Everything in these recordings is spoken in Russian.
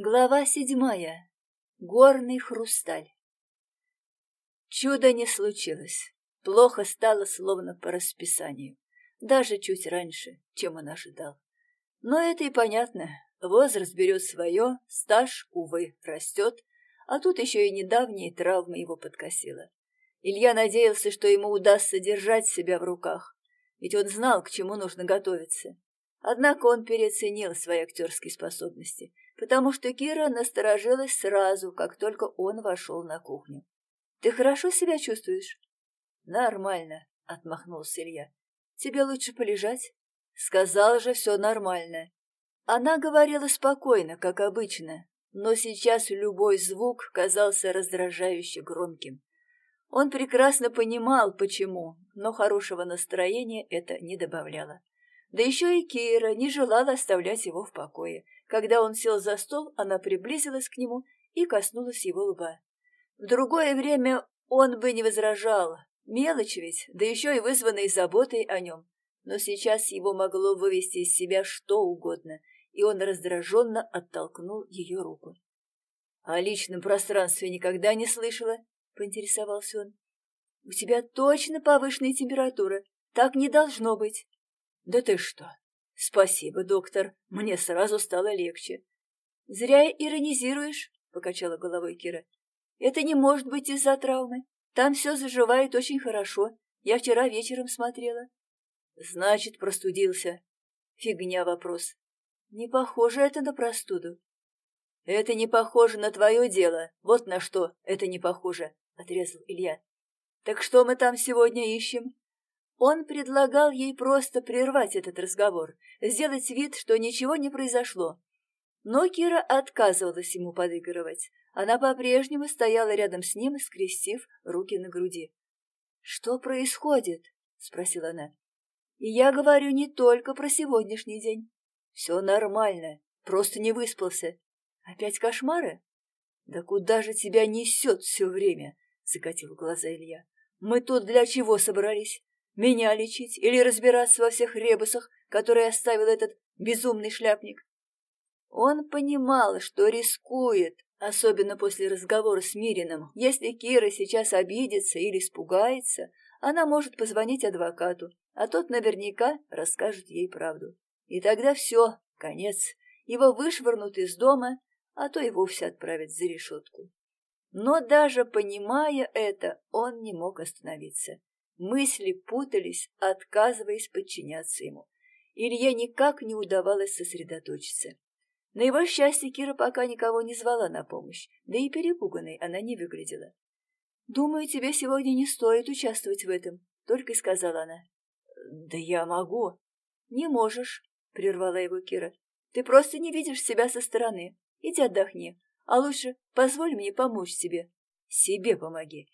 Глава седьмая. Горный хрусталь. Чудо не случилось. Плохо стало, словно по расписанию. Даже чуть раньше, чем он ожидал. Но это и понятно. Возраст берет свое, стаж, увы, растет, а тут еще и недавние травмы его подкосила. Илья надеялся, что ему удастся держать себя в руках, ведь он знал, к чему нужно готовиться. Однако он переоценил свои актерские способности — потому что Кира насторожилась сразу, как только он вошел на кухню. «Ты хорошо себя чувствуешь?» «Нормально», — отмахнулся Илья. «Тебе лучше полежать?» «Сказал же, все нормально». Она говорила спокойно, как обычно, но сейчас любой звук казался раздражающе громким. Он прекрасно понимал, почему, но хорошего настроения это не добавляло. Да еще и Кира не желала оставлять его в покое. Когда он сел за стол, она приблизилась к нему и коснулась его лба. В другое время он бы не возражал. Мелочь ведь, да еще и вызванной заботой о нем. Но сейчас его могло вывести из себя что угодно, и он раздраженно оттолкнул ее руку. — О личном пространстве никогда не слышала, — поинтересовался он. — У тебя точно повышенная температура. Так не должно быть. — Да ты что? «Спасибо, доктор, мне сразу стало легче». «Зря иронизируешь», — покачала головой Кира. «Это не может быть из-за травмы. Там все заживает очень хорошо. Я вчера вечером смотрела». «Значит, простудился». «Фигня вопрос. Не похоже это на простуду». «Это не похоже на твое дело. Вот на что это не похоже», — отрезал Илья. «Так что мы там сегодня ищем?» Он предлагал ей просто прервать этот разговор, сделать вид, что ничего не произошло. Но Кира отказывалась ему подыгрывать. Она по-прежнему стояла рядом с ним, скрестив руки на груди. «Что происходит?» — спросила она. «И я говорю не только про сегодняшний день. Все нормально, просто не выспался. Опять кошмары?» «Да куда же тебя несет все время?» — закатил глаза Илья. «Мы тут для чего собрались? Меня лечить или разбираться во всех ребусах, которые оставил этот безумный шляпник? Он понимал, что рискует, особенно после разговора с Мириным. Если Кира сейчас обидится или испугается, она может позвонить адвокату, а тот наверняка расскажет ей правду. И тогда все, конец. Его вышвырнут из дома, а то и вовсе отправят за решетку. Но даже понимая это, он не мог остановиться. Мысли путались, отказываясь подчиняться ему. Илье никак не удавалось сосредоточиться. На его счастье Кира пока никого не звала на помощь, да и перепуганной она не выглядела. «Думаю, тебе сегодня не стоит участвовать в этом», — только и сказала она. «Да я могу». «Не можешь», — прервала его Кира. «Ты просто не видишь себя со стороны. Иди отдохни, а лучше позволь мне помочь тебе. Себе помоги.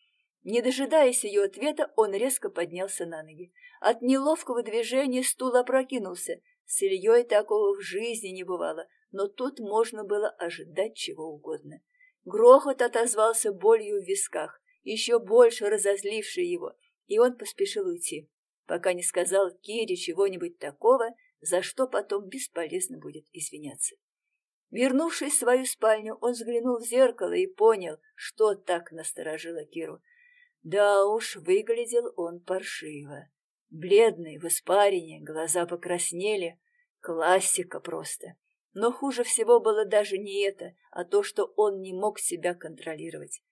Не дожидаясь ее ответа, он резко поднялся на ноги. От неловкого движения стул опрокинулся. С Ильей такого в жизни не бывало, но тут можно было ожидать чего угодно. Грохот отозвался болью в висках, еще больше разозливший его, и он поспешил уйти, пока не сказал Кире чего-нибудь такого, за что потом бесполезно будет извиняться. Вернувшись в свою спальню, он взглянул в зеркало и понял, что так насторожило Киру. Да уж, выглядел он паршиво. Бледный, в испарине, глаза покраснели. Классика просто. Но хуже всего было даже не это, а то, что он не мог себя контролировать.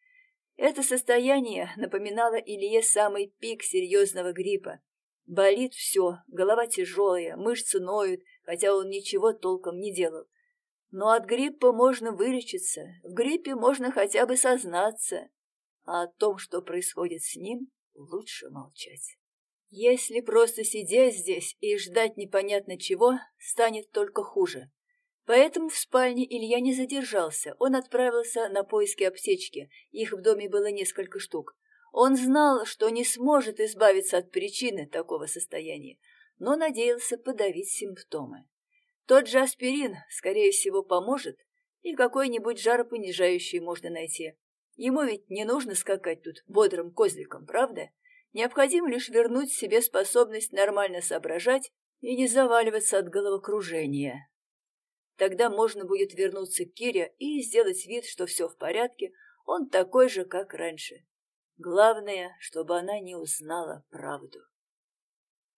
Это состояние напоминало Илье самый пик серьезного гриппа. Болит все, голова тяжелая, мышцы ноют, хотя он ничего толком не делал. Но от гриппа можно вылечиться, в гриппе можно хотя бы сознаться, а о том, что происходит с ним, лучше молчать. Если просто сидеть здесь и ждать непонятно чего, станет только хуже. Поэтому в спальне Илья не задержался, он отправился на поиски аптечки, их в доме было несколько штук. Он знал, что не сможет избавиться от причины такого состояния, но надеялся подавить симптомы. Тот же аспирин, скорее всего, поможет, и какой-нибудь жаропонижающий можно найти. Ему ведь не нужно скакать тут бодрым козликом, правда? Необходимо лишь вернуть себе способность нормально соображать и не заваливаться от головокружения. Тогда можно будет вернуться к Кире и сделать вид, что все в порядке, он такой же, как раньше. Главное, чтобы она не узнала правду.